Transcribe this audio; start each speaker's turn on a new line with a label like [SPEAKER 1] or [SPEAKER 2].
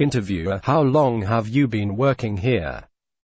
[SPEAKER 1] Interviewer How long have you been working here?